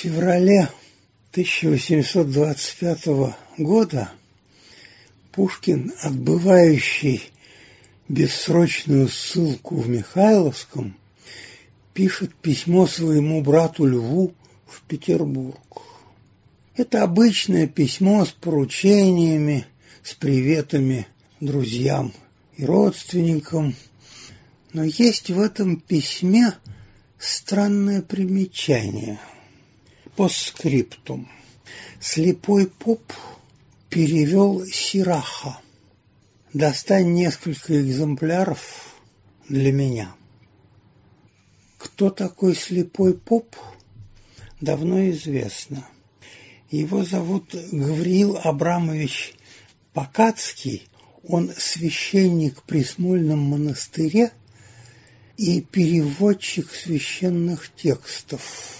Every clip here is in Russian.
феврале 1825 года Пушкин, отбывающий бессрочную ссылку в Михайловском, пишет письмо своему брату Льву в Петербург. Это обычное письмо с поручениями, с приветами друзьям и родственникам. Но есть в этом письме странное примечание. Постскриптум. Слепой поп перевел Сираха. Достань несколько экземпляров для меня. Кто такой слепой поп, давно известно. Его зовут Гавриил Абрамович Покацкий. Он священник при Смольном монастыре и переводчик священных текстов,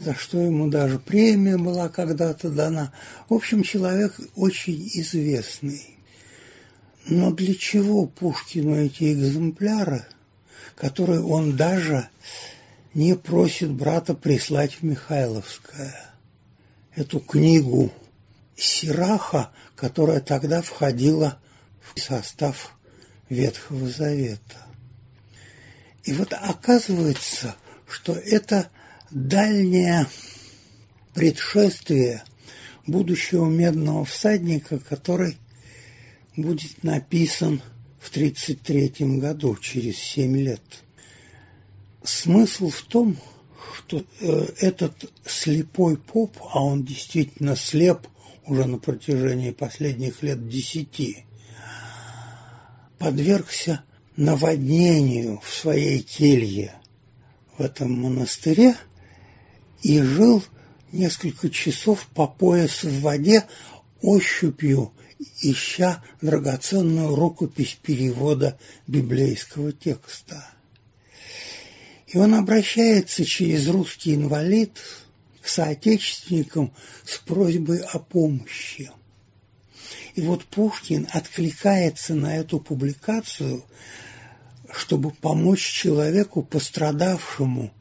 за что ему даже премия была когда-то дана. В общем, человек очень известный. Но для чего Пушкину эти экземпляры – который он даже не просит брата прислать в Михайловское. Эту книгу Сираха, которая тогда входила в состав Ветхого Завета. И вот оказывается, что это дальнее предшествие будущего медного всадника, который будет написан в 1933 году, через семь лет. Смысл в том, что э, этот слепой поп, а он действительно слеп уже на протяжении последних лет десяти, подвергся наводнению в своей келье в этом монастыре и жил несколько часов по пояс в воде ощупью ища драгоценную рукопись перевода библейского текста. И он обращается через русский инвалид к соотечественникам с просьбой о помощи. И вот Пушкин откликается на эту публикацию, чтобы помочь человеку, пострадавшему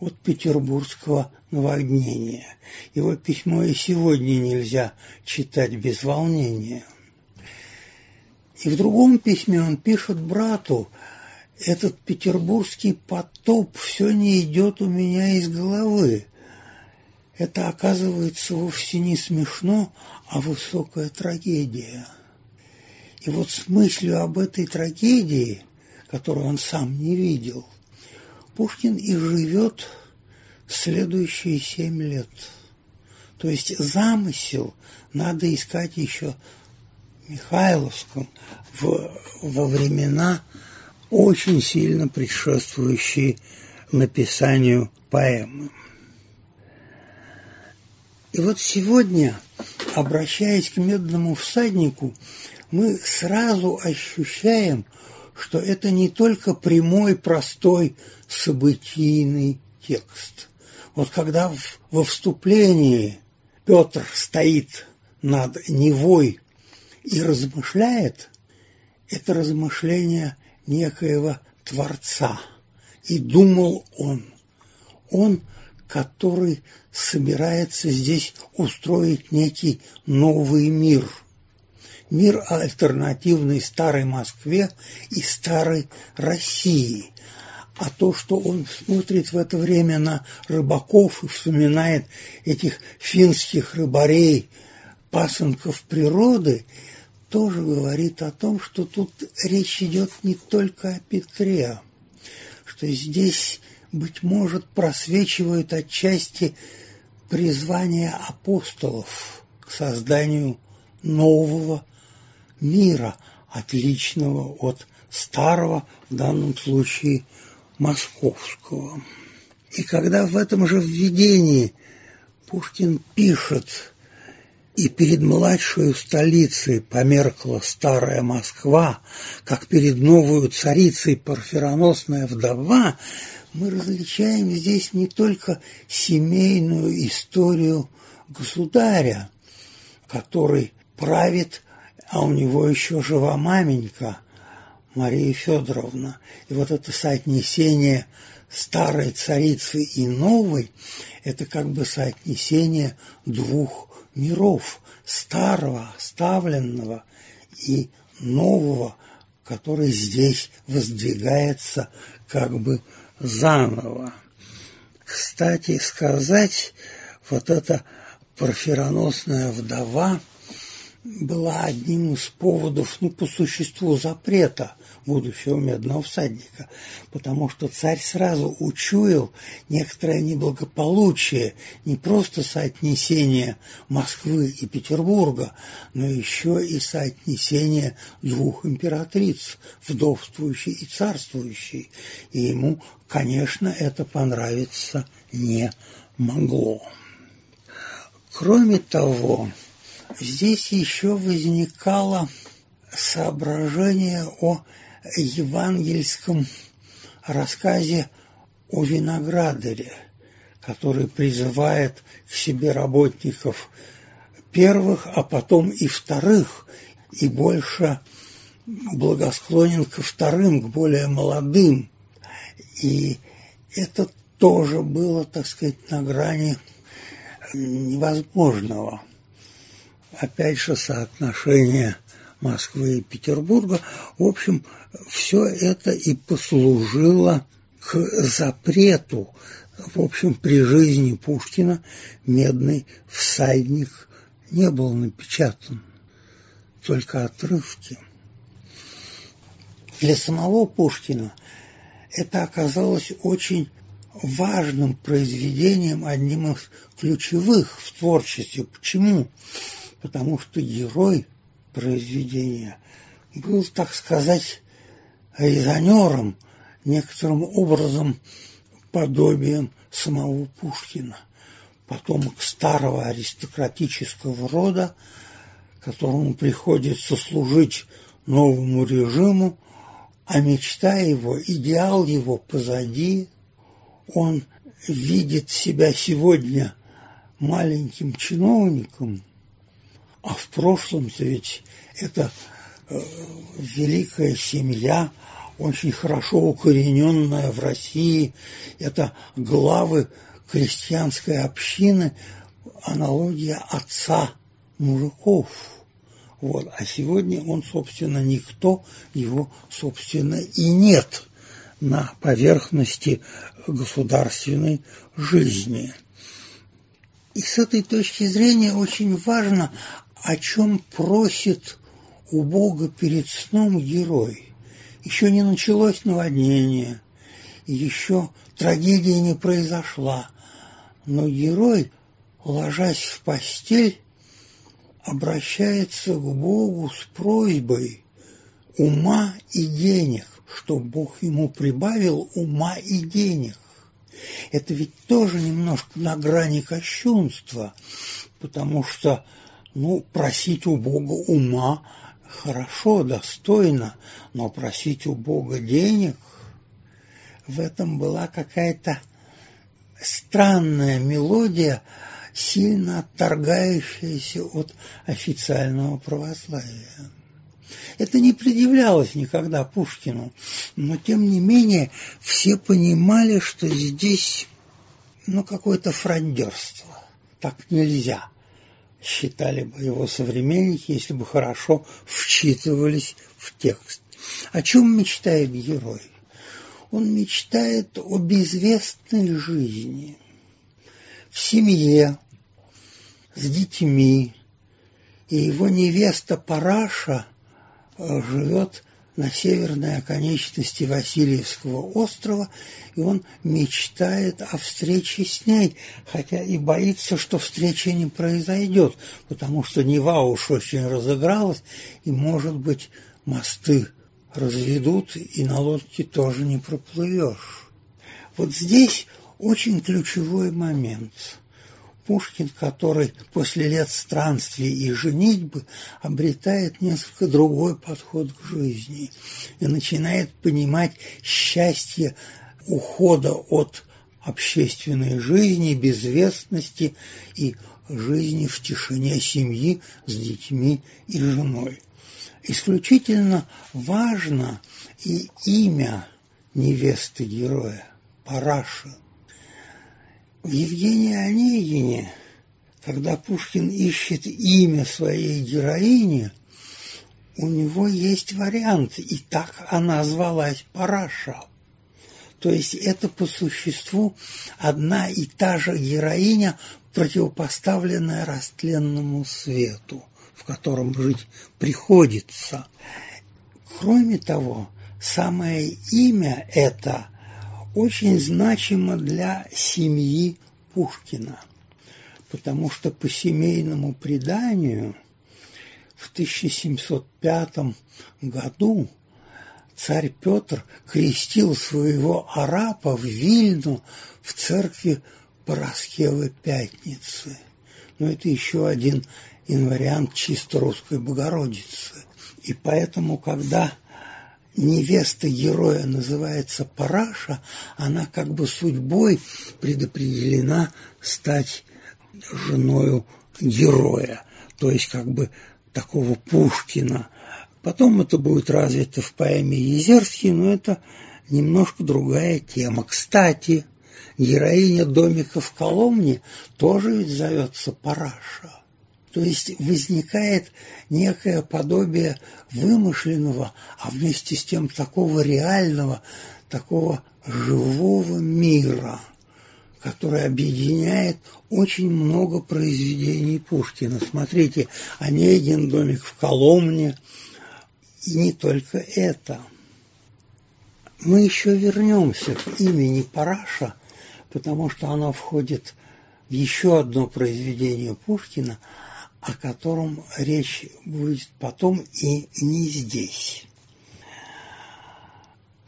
от петербургского наводнения. Его письмо и сегодня нельзя читать без волнения. И в другом письме он пишет брату, этот петербургский потоп все не идет у меня из головы. Это оказывается вовсе не смешно, а высокая трагедия. И вот с мыслью об этой трагедии, которую он сам не видел – Пушкин и живет следующие семь лет. То есть замысел надо искать еще Михайловском в, во времена, очень сильно предшествующие написанию поэмы. И вот сегодня, обращаясь к медному всаднику, мы сразу ощущаем, что это не только прямой, простой, событийный текст. Вот когда во вступлении Петр стоит над Невой и размышляет, это размышление некоего Творца. И думал он, он, который собирается здесь устроить некий новый мир – мир альтернативный старой Москве и старой России. А то, что он смотрит в это время на рыбаков и вспоминает этих финских рыбарей, пасынков природы, тоже говорит о том, что тут речь идет не только о Петре, что здесь, быть может, просвечивают отчасти призвание апостолов к созданию нового мира, отличного от старого, в данном случае московского. И когда в этом же введении Пушкин пишет и перед младшей столицей померкла старая Москва, как перед новую царицей парфироносная вдова, мы различаем здесь не только семейную историю государя, который правит а у него еще жива маменька Мария Федоровна. И вот это соотнесение старой царицы и новой – это как бы соотнесение двух миров – старого, оставленного и нового, который здесь воздвигается как бы заново. Кстати сказать, вот эта парфироносная вдова – была одним из поводов, ну, по существу запрета будущего медного всадника, потому что царь сразу учуял некоторое неблагополучие, не просто соотнесение Москвы и Петербурга, но еще и соотнесение двух императриц, вдовствующей и царствующей. И ему, конечно, это понравиться не могло. Кроме того, Здесь еще возникало соображение о евангельском рассказе о виноградаре, который призывает к себе работников первых, а потом и вторых, и больше благосклонен ко вторым, к более молодым. И это тоже было, так сказать, на грани невозможного опять же, соотношение Москвы и Петербурга. В общем, все это и послужило к запрету. В общем, при жизни Пушкина «Медный всадник» не был напечатан, только отрывки. Для самого Пушкина это оказалось очень важным произведением, одним из ключевых в творчестве. Почему? Потому что герой произведения был, так сказать, резонером, некоторым образом подобием самого Пушкина, потомок старого аристократического рода, которому приходится служить новому режиму, а мечта его, идеал его позади, он видит себя сегодня маленьким чиновником, а в прошлом-то ведь это э, великая семья, очень хорошо укорененная в России, это главы крестьянской общины, аналогия отца мужиков. Вот. А сегодня он, собственно, никто, его, собственно, и нет на поверхности государственной жизни. И с этой точки зрения очень важно о чем просит у Бога перед сном герой. Еще не началось наводнение, еще трагедия не произошла, но герой, ложась в постель, обращается к Богу с просьбой ума и денег, что Бог ему прибавил ума и денег. Это ведь тоже немножко на грани кощунства, потому что ну, просить у Бога ума хорошо, достойно, но просить у Бога денег, в этом была какая-то странная мелодия, сильно отторгающаяся от официального православия. Это не предъявлялось никогда Пушкину, но тем не менее все понимали, что здесь ну, какое-то фрондерство. Так нельзя считали бы его современники, если бы хорошо вчитывались в текст. О чем мечтает герой? Он мечтает о безвестной жизни, в семье, с детьми, и его невеста Параша э, живет на северной оконечности Васильевского острова, и он мечтает о встрече с ней, хотя и боится, что встреча не произойдет, потому что Нева уж очень разыгралась, и, может быть, мосты разведут, и на лодке тоже не проплывешь. Вот здесь очень ключевой момент – Пушкин, который после лет странствий и женитьбы обретает несколько другой подход к жизни и начинает понимать счастье ухода от общественной жизни, безвестности и жизни в тишине семьи с детьми и женой. Исключительно важно и имя невесты героя параши. В Евгении Онегине, когда Пушкин ищет имя своей героини, у него есть вариант, и так она звалась Параша. То есть это по существу одна и та же героиня, противопоставленная растленному свету, в котором жить приходится. Кроме того, самое имя это очень значимо для семьи Пушкина, потому что по семейному преданию – в 1705 году царь Петр крестил своего арапа в Вильну в церкви Пороскевы Пятницы. Но это еще один инвариант чисто русской Богородицы. И поэтому, когда невеста героя называется Параша, она как бы судьбой предопределена стать женою героя. То есть как бы такого Пушкина. Потом это будет развито в поэме Езерский, но это немножко другая тема. Кстати, героиня домика в Коломне тоже ведь зовется Параша. То есть возникает некое подобие вымышленного, а вместе с тем такого реального, такого живого мира – который объединяет очень много произведений Пушкина. Смотрите, Онегин, домик в Коломне, и не только это. Мы еще вернемся к имени Параша, потому что оно входит в еще одно произведение Пушкина, о котором речь будет потом и не здесь.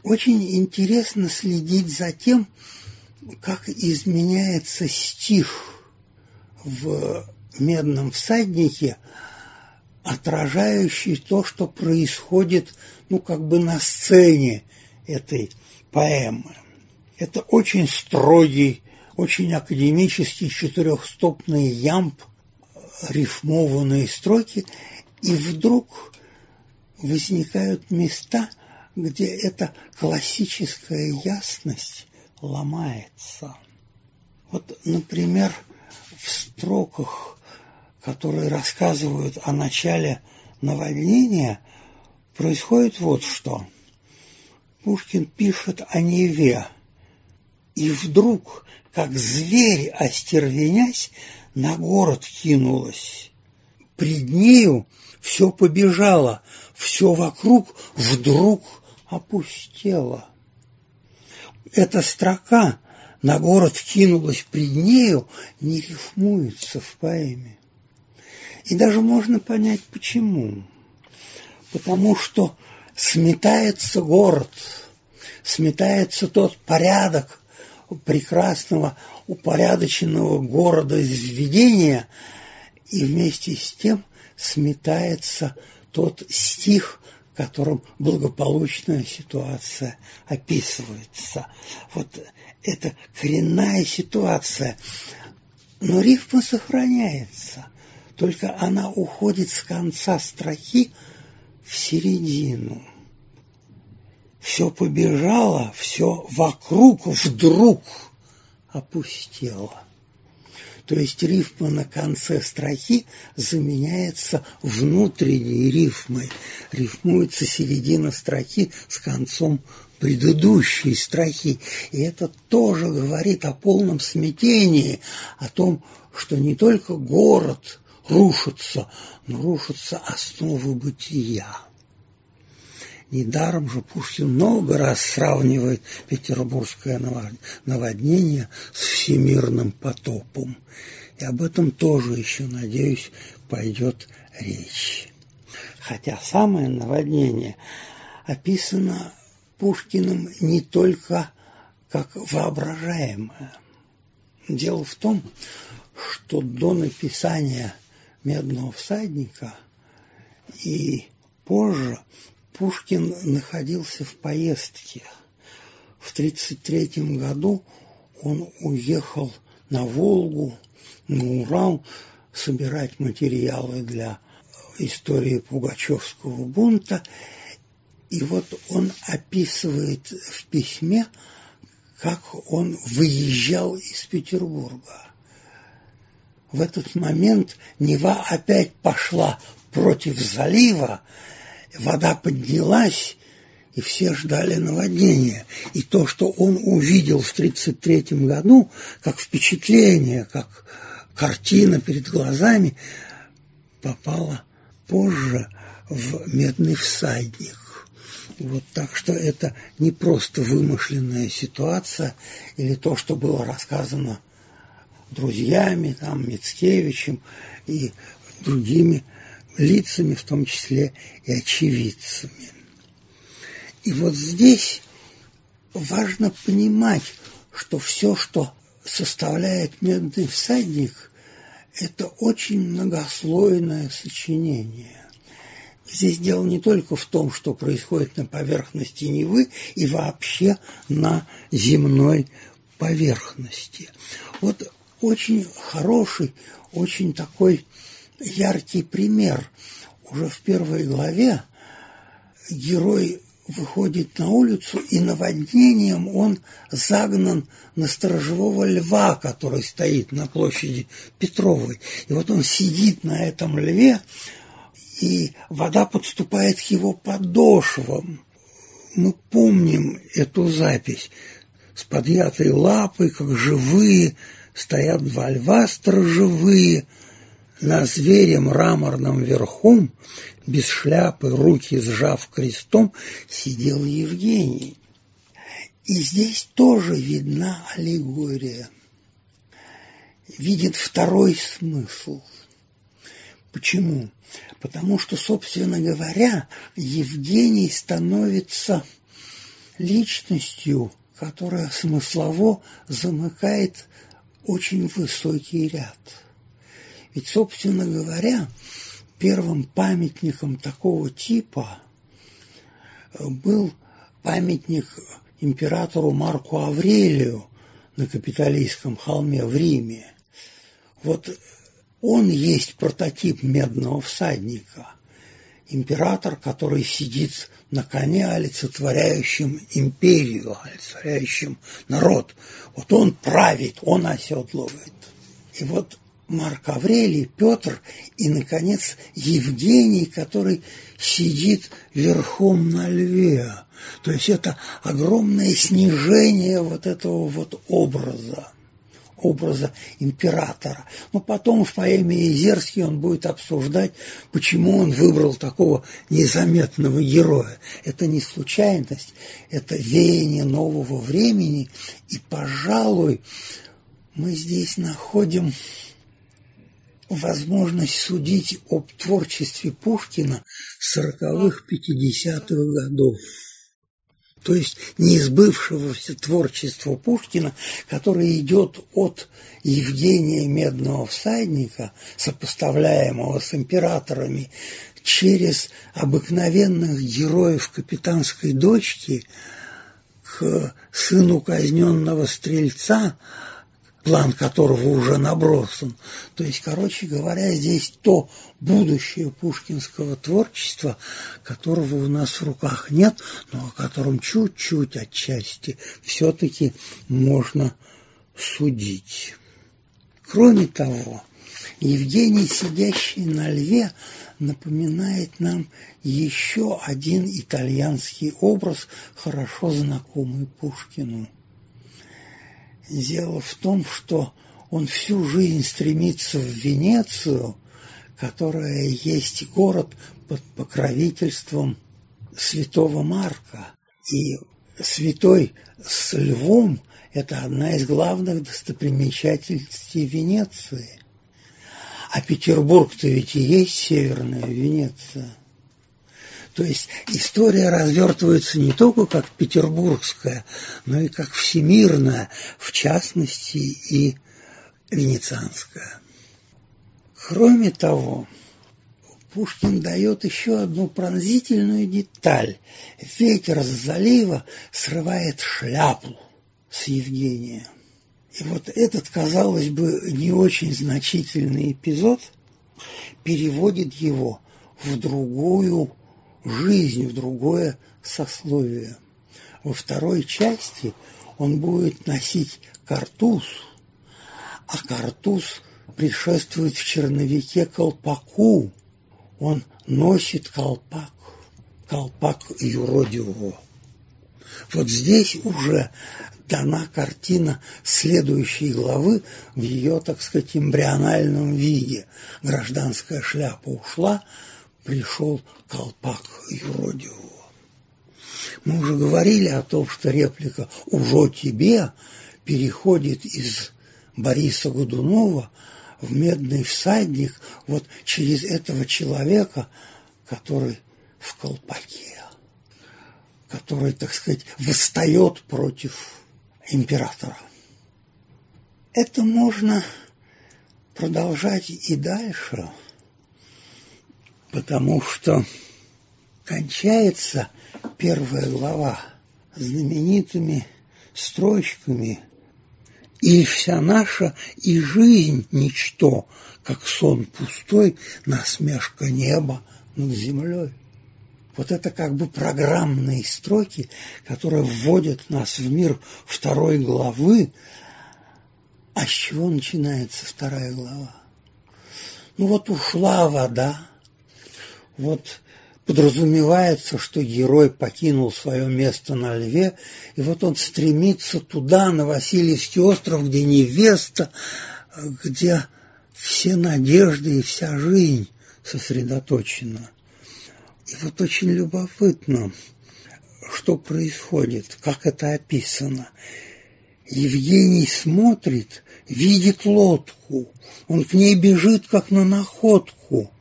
Очень интересно следить за тем, как изменяется стих в «Медном всаднике», отражающий то, что происходит, ну, как бы на сцене этой поэмы. Это очень строгий, очень академический четырехстопный ямб, рифмованные строки, и вдруг возникают места, где эта классическая ясность ломается. Вот, например, в строках, которые рассказывают о начале наводнения, происходит вот что. Пушкин пишет о Неве, и вдруг, как зверь, остервенясь, на город кинулась. Пред нею все побежало, все вокруг вдруг опустело эта строка «на город кинулась пред нею» не рифмуется в поэме. И даже можно понять, почему. Потому что сметается город, сметается тот порядок прекрасного, упорядоченного города изведения, и вместе с тем сметается тот стих, котором благополучная ситуация описывается. Вот это коренная ситуация. Но рифма сохраняется, только она уходит с конца строки в середину. Все побежало, все вокруг вдруг опустело. То есть рифма на конце строки заменяется внутренней рифмой. Рифмуется середина строки с концом предыдущей строки. И это тоже говорит о полном смятении, о том, что не только город рушится, но рушатся основы бытия. Недаром же Пушкин много раз сравнивает петербургское наводнение с всемирным потопом. И об этом тоже еще, надеюсь, пойдет речь. Хотя самое наводнение описано Пушкиным не только как воображаемое. Дело в том, что до написания «Медного всадника» и позже Пушкин находился в поездке. В 1933 году он уехал на Волгу, на Урал, собирать материалы для истории Пугачевского бунта. И вот он описывает в письме, как он выезжал из Петербурга. В этот момент Нева опять пошла против залива, вода поднялась, и все ждали наводнения. И то, что он увидел в 1933 году, как впечатление, как картина перед глазами, попало позже в «Медный всадник». Вот так что это не просто вымышленная ситуация или то, что было рассказано друзьями, там, Мицкевичем и другими лицами, в том числе и очевидцами. И вот здесь важно понимать, что все, что составляет «Медный всадник», это очень многослойное сочинение. Здесь дело не только в том, что происходит на поверхности Невы и вообще на земной поверхности. Вот очень хороший, очень такой яркий пример. Уже в первой главе герой выходит на улицу, и наводнением он загнан на сторожевого льва, который стоит на площади Петровой. И вот он сидит на этом льве, и вода подступает к его подошвам. Мы помним эту запись. С подъятой лапой, как живые, стоят два льва сторожевые – на звере мраморном верхом, без шляпы, руки сжав крестом, сидел Евгений. И здесь тоже видна аллегория. Видит второй смысл. Почему? Потому что, собственно говоря, Евгений становится личностью, которая смыслово замыкает очень высокий ряд – ведь, собственно говоря, первым памятником такого типа был памятник императору Марку Аврелию на Капитолийском холме в Риме. Вот он есть прототип медного всадника. Император, который сидит на коне, олицетворяющим империю, олицетворяющим народ. Вот он правит, он оседлывает. И вот Марк Аврелий, Петр и, наконец, Евгений, который сидит верхом на льве. То есть это огромное снижение вот этого вот образа образа императора. Но потом в поэме Изерский он будет обсуждать, почему он выбрал такого незаметного героя. Это не случайность, это веяние нового времени. И, пожалуй, мы здесь находим возможность судить об творчестве Пушкина сороковых, пятидесятых годов. То есть неизбывшегося творчества Пушкина, которое идет от Евгения Медного всадника, сопоставляемого с императорами, через обыкновенных героев капитанской дочки к сыну казненного стрельца, план которого уже набросан. То есть, короче говоря, здесь то будущее пушкинского творчества, которого у нас в руках нет, но о котором чуть-чуть отчасти все-таки можно судить. Кроме того, Евгений, сидящий на льве, напоминает нам еще один итальянский образ, хорошо знакомый Пушкину – Дело в том, что он всю жизнь стремится в Венецию, которая есть город под покровительством святого Марка. И святой с львом – это одна из главных достопримечательностей Венеции. А Петербург-то ведь и есть северная Венеция. То есть история развертывается не только как петербургская, но и как всемирная, в частности и венецианская. Кроме того, Пушкин дает еще одну пронзительную деталь. Ветер с залива срывает шляпу с Евгения. И вот этот, казалось бы, не очень значительный эпизод переводит его в другую жизнь в другое сословие. Во второй части он будет носить картуз, а картуз предшествует в черновике колпаку. Он носит колпак, колпак юродивого. Вот здесь уже дана картина следующей главы в ее, так сказать, эмбриональном виде. Гражданская шляпа ушла, пришел колпак юродивого. Мы уже говорили о том, что реплика «Ужо тебе» переходит из Бориса Годунова в «Медный всадник» вот через этого человека, который в колпаке, который, так сказать, восстает против императора. Это можно продолжать и дальше, потому что кончается первая глава знаменитыми строчками «И вся наша, и жизнь ничто, как сон пустой, насмешка неба над землей». Вот это как бы программные строки, которые вводят нас в мир второй главы. А с чего начинается вторая глава? Ну вот ушла вода, вот подразумевается, что герой покинул свое место на льве, и вот он стремится туда, на Васильевский остров, где невеста, где все надежды и вся жизнь сосредоточена. И вот очень любопытно, что происходит, как это описано. Евгений смотрит, видит лодку, он к ней бежит, как на находку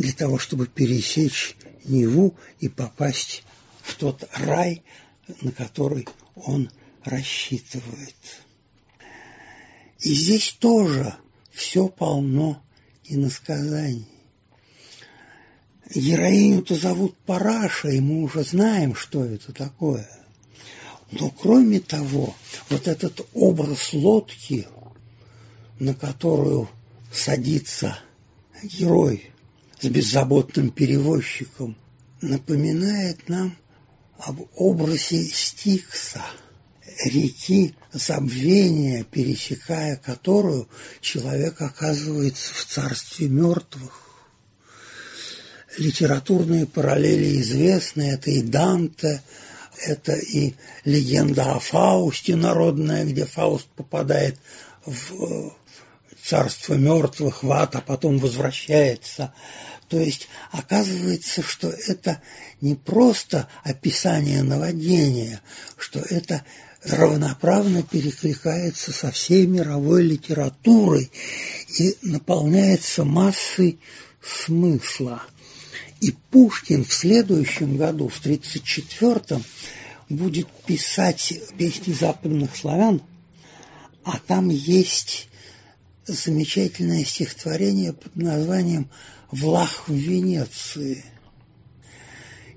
для того, чтобы пересечь Неву и попасть в тот рай, на который он рассчитывает. И здесь тоже все полно иносказаний. Героиню-то зовут Параша, и мы уже знаем, что это такое. Но кроме того, вот этот образ лодки, на которую садится герой с беззаботным перевозчиком, напоминает нам об образе Стикса, реки забвения, пересекая которую человек оказывается в царстве мертвых. Литературные параллели известны, это и Данте, это и легенда о Фаусте народная, где Фауст попадает в царство мертвых, в ад, а потом возвращается то есть оказывается, что это не просто описание наводнения, что это равноправно перекликается со всей мировой литературой и наполняется массой смысла. И Пушкин в следующем году, в 1934-м, будет писать песни западных славян, а там есть замечательное стихотворение под названием влах в Венеции.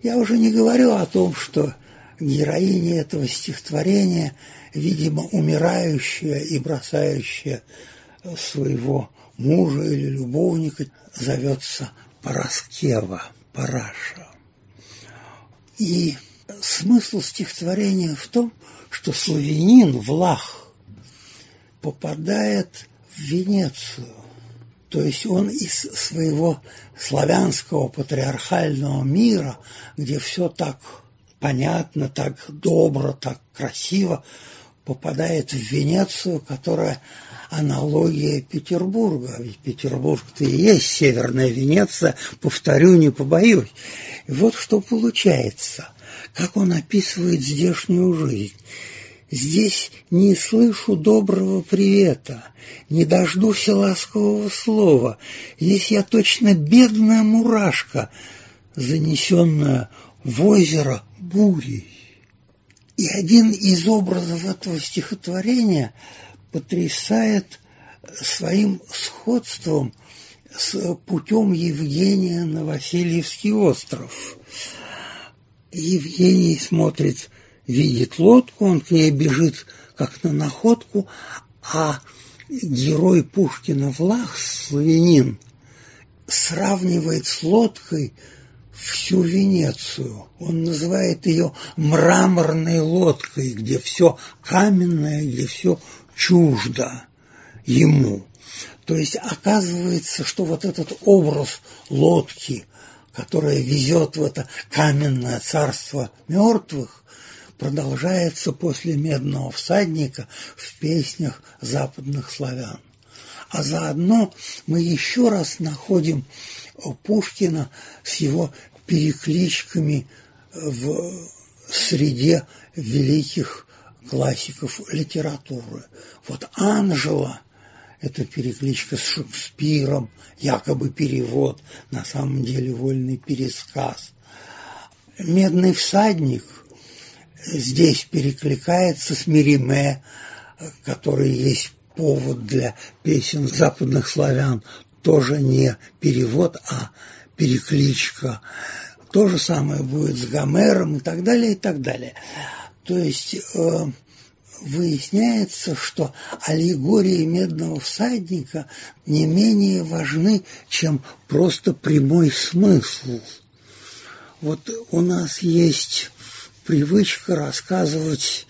Я уже не говорю о том, что героиня этого стихотворения, видимо, умирающая и бросающая своего мужа или любовника, зовется Параскева, Параша. И смысл стихотворения в том, что славянин, Влах, попадает в Венецию, то есть он из своего славянского патриархального мира, где все так понятно, так добро, так красиво, попадает в Венецию, которая аналогия Петербурга. Ведь Петербург-то и есть северная Венеция, повторю, не побоюсь. И вот что получается, как он описывает здешнюю жизнь. Здесь не слышу доброго привета, не дождусь ласкового слова. Здесь я точно бедная мурашка, занесенная в озеро бурей. И один из образов этого стихотворения потрясает своим сходством с путем Евгения на Васильевский остров. Евгений смотрит видит лодку, он к ней бежит как на находку, а герой Пушкина Влах, славянин, сравнивает с лодкой всю Венецию. Он называет ее мраморной лодкой, где все каменное, где все чуждо ему. То есть оказывается, что вот этот образ лодки, которая везет в это каменное царство мертвых, продолжается после «Медного всадника» в песнях западных славян. А заодно мы еще раз находим Пушкина с его перекличками в среде великих классиков литературы. Вот Анжела – это перекличка с Шекспиром, якобы перевод, на самом деле вольный пересказ. «Медный всадник» здесь перекликается с Мириме, который есть повод для песен западных славян, тоже не перевод, а перекличка. То же самое будет с Гомером и так далее, и так далее. То есть э, выясняется, что аллегории медного всадника не менее важны, чем просто прямой смысл. Вот у нас есть привычка рассказывать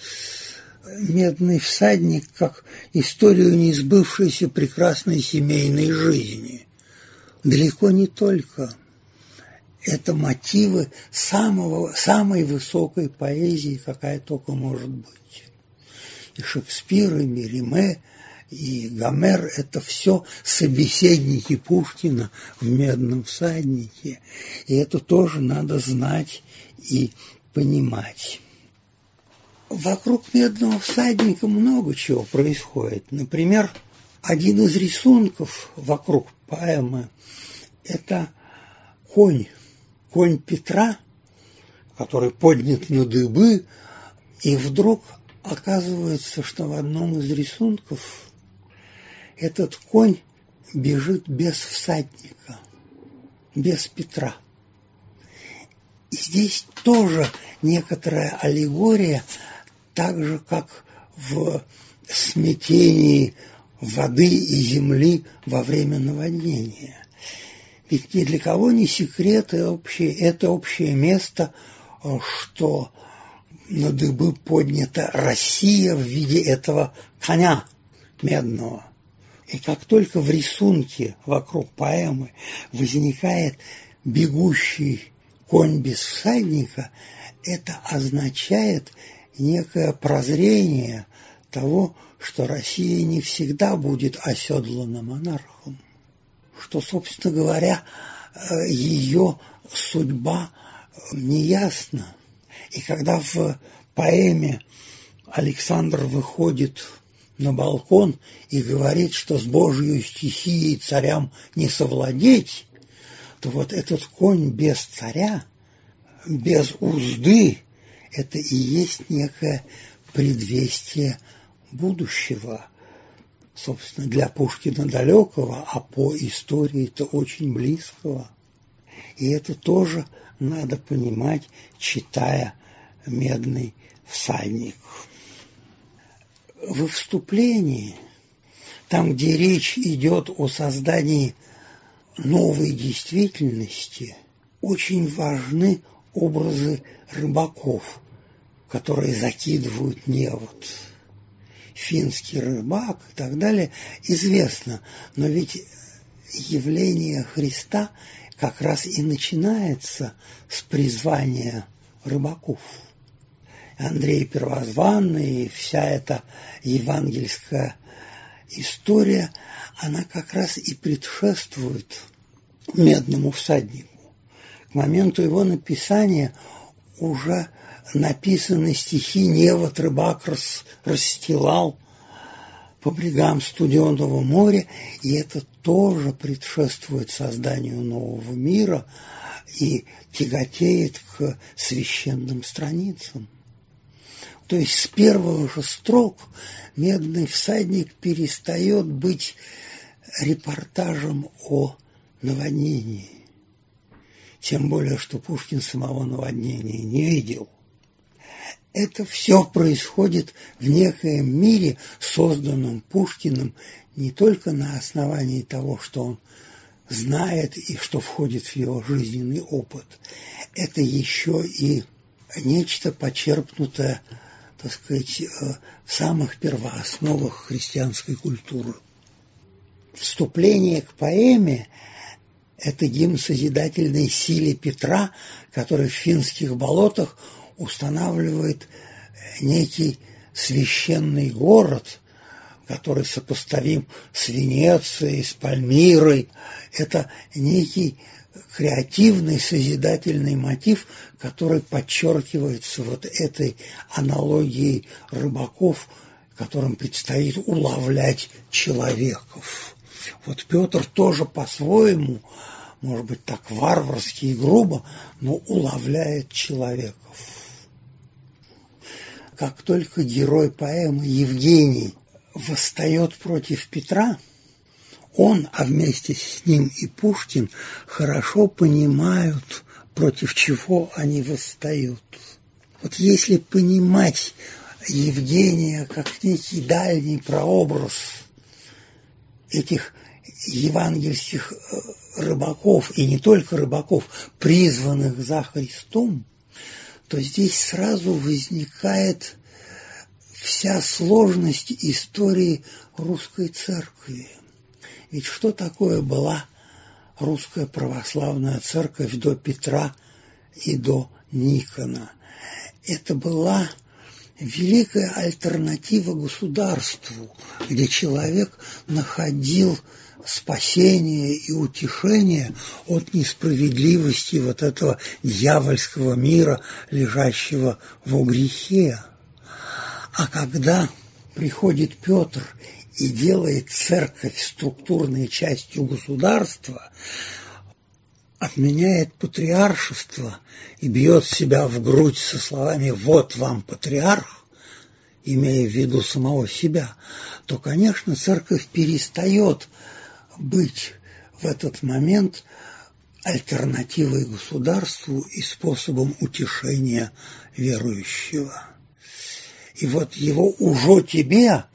медный всадник как историю неизбывшейся прекрасной семейной жизни. Далеко не только. Это мотивы самого, самой высокой поэзии, какая только может быть. И Шекспир, и Мериме, и Гомер – это все собеседники Пушкина в «Медном всаднике». И это тоже надо знать и понимать. Вокруг медного всадника много чего происходит. Например, один из рисунков вокруг поэмы – это конь, конь Петра, который поднят на дыбы, и вдруг оказывается, что в одном из рисунков этот конь бежит без всадника, без Петра. И здесь тоже некоторая аллегория так же, как в смятении воды и земли во время наводнения. Ведь ни для кого не секрет, это общее, это общее место, что на дыбы поднята Россия в виде этого коня медного. И как только в рисунке вокруг поэмы возникает бегущий конь без всадника, это означает некое прозрение того, что Россия не всегда будет оседлана монархом, что, собственно говоря, э, ее судьба неясна. И когда в поэме Александр выходит на балкон и говорит, что с Божьей стихией царям не совладеть, то вот этот конь без царя, без узды, это и есть некое предвестие будущего, собственно, для Пушкина далекого, а по истории это очень близкого. И это тоже надо понимать, читая «Медный всадник». Во вступлении, там, где речь идет о создании новой действительности, очень важны образы рыбаков, которые закидывают невод. Финский рыбак и так далее известно. Но ведь явление Христа как раз и начинается с призвания рыбаков. Андрей Первозванный и вся эта евангельская история, она как раз и предшествует медному всаднику. К моменту его написания уже написаны стихи Невод рыбак рас, расстилал по брегам студенного моря, и это тоже предшествует созданию нового мира и тяготеет к священным страницам. То есть с первых же строк «Медный всадник» перестает быть репортажем о наводнении. Тем более, что Пушкин самого наводнения не видел – это все происходит в некоем мире, созданном Пушкиным не только на основании того, что он знает и что входит в его жизненный опыт, это еще и нечто почерпнутое, так сказать, э, самых первоосновах христианской культуры. Вступление к поэме – это гимн созидательной силе Петра, который в финских болотах устанавливает некий священный город, который сопоставим с Венецией, с Пальмирой. Это некий креативный, созидательный мотив, который подчеркивается вот этой аналогией рыбаков, которым предстоит улавлять человеков. Вот Петр тоже по-своему, может быть, так варварски и грубо, но улавляет человеков. Как только герой поэмы Евгений восстает против Петра, он, а вместе с ним и Пушкин, хорошо понимают, против чего они восстают. Вот если понимать Евгения как некий дальний прообраз этих евангельских э, рыбаков, и не только рыбаков, призванных за Христом, то здесь сразу возникает вся сложность истории русской церкви. Ведь что такое была русская православная церковь до Петра и до Никона? Это была великая альтернатива государству, где человек находил спасение и утешение от несправедливости вот этого дьявольского мира, лежащего во грехе. А когда приходит Петр и делает церковь структурной частью государства, отменяет патриаршество и бьет себя в грудь со словами «вот вам патриарх», имея в виду самого себя, то, конечно, церковь перестает быть в этот момент альтернативой государству и способом утешения верующего. И вот его «уже тебе»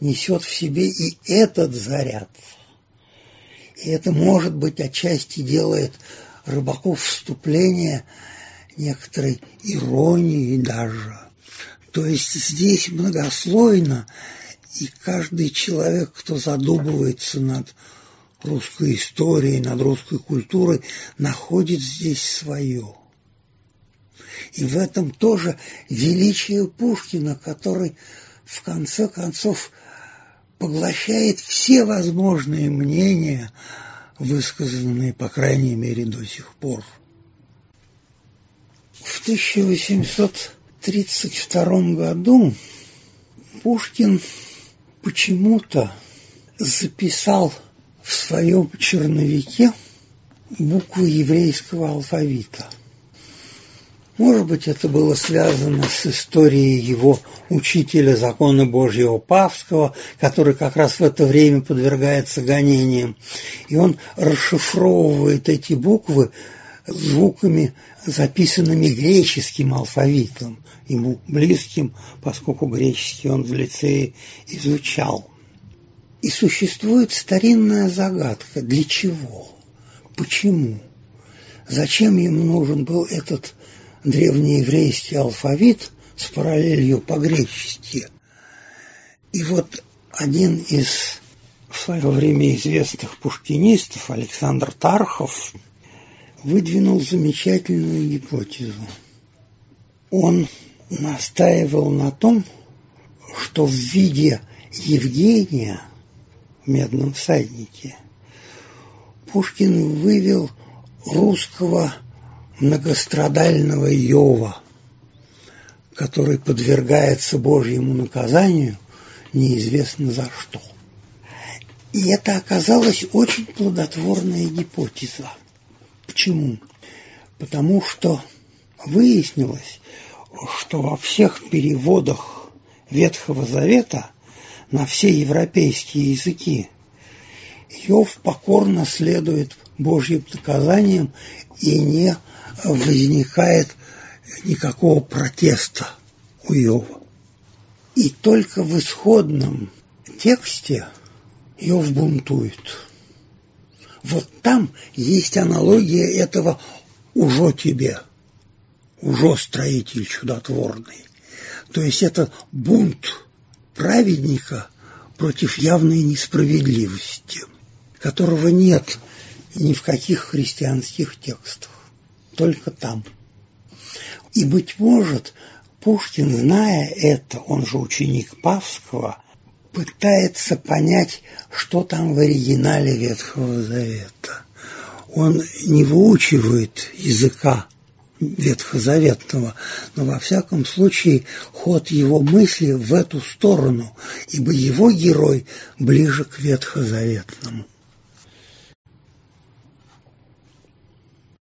несет в себе и этот заряд. И это, может быть, отчасти делает рыбаков вступление некоторой иронии даже. То есть здесь многослойно, и каждый человек, кто задумывается над русской историей, над русской культурой, находит здесь свое. И в этом тоже величие Пушкина, который в конце концов поглощает все возможные мнения, высказанные, по крайней мере, до сих пор. В 1832 году Пушкин почему-то записал в своем черновике буквы еврейского алфавита – может быть, это было связано с историей его учителя закона Божьего Павского, который как раз в это время подвергается гонениям. И он расшифровывает эти буквы звуками, записанными греческим алфавитом, ему близким, поскольку греческий он в лицее изучал. И существует старинная загадка. Для чего? Почему? Зачем ему нужен был этот древнееврейский алфавит с параллелью по-гречески. И вот один из в свое время известных пушкинистов, Александр Тархов, выдвинул замечательную гипотезу. Он настаивал на том, что в виде Евгения в «Медном всаднике» Пушкин вывел русского многострадального Йова, который подвергается Божьему наказанию неизвестно за что. И это оказалась очень плодотворная гипотеза. Почему? Потому что выяснилось, что во всех переводах Ветхого Завета на все европейские языки Йов покорно следует Божьим наказаниям и не возникает никакого протеста у Иова. И только в исходном тексте Иов бунтует. Вот там есть аналогия этого «уже тебе», «уже строитель чудотворный». То есть это бунт праведника против явной несправедливости, которого нет ни в каких христианских текстах, только там. И, быть может, Пушкин, зная это, он же ученик Павского, пытается понять, что там в оригинале Ветхого Завета. Он не выучивает языка ветхозаветного, но во всяком случае ход его мысли в эту сторону, ибо его герой ближе к ветхозаветному.